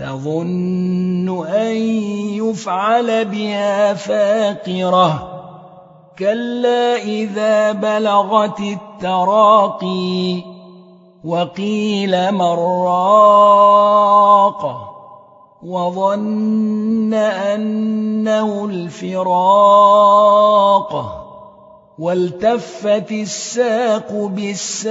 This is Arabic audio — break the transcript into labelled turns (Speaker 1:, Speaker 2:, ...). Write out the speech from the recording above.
Speaker 1: تظن أن يفعل بها فاقرة. كلا إذا بلغت التراقي وقيل مراق وظن أنه الفراق. والتفت الساق بالساق.